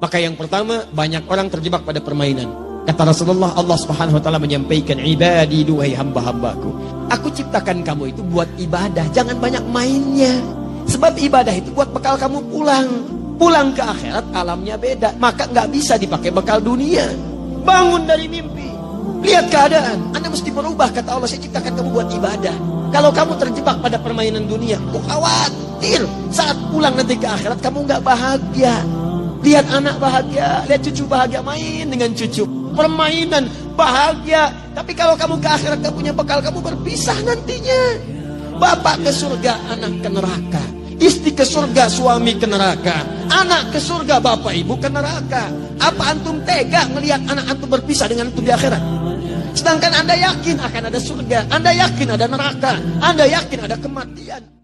Maka yang pertama, banyak orang terjebak pada permainan. Kata Rasulullah, Allah Subhanahu wa taala menyampaikan, "Ibadi duhai hamba-hambaku, aku ciptakan kamu itu buat ibadah, jangan banyak mainnya. Sebab ibadah itu buat bekal kamu pulang. Pulang ke akhirat alamnya beda, maka nggak bisa dipakai bekal dunia. Bangun dari mimpi, lihat keadaan. Anda mesti berubah kata Allah, saya ciptakan kamu buat ibadah. Kalau kamu terjebak pada permainan dunia, khawatir saat pulang nanti ke akhirat kamu nggak bahagia. Lihat anak bahagia, lihat cucu bahagia, main dengan cucu. Permainan bahagia. Tapi kalau kamu ke akhirat gak punya bekal, kamu berpisah nantinya. Bapak ke surga, anak ke neraka. Istri ke surga, suami ke neraka. Anak ke surga, bapak ibu ke neraka. Apa antum tega melihat anak antum berpisah dengan antum di akhirat? Sedangkan anda yakin akan ada surga. Anda yakin ada neraka. Anda yakin ada kematian.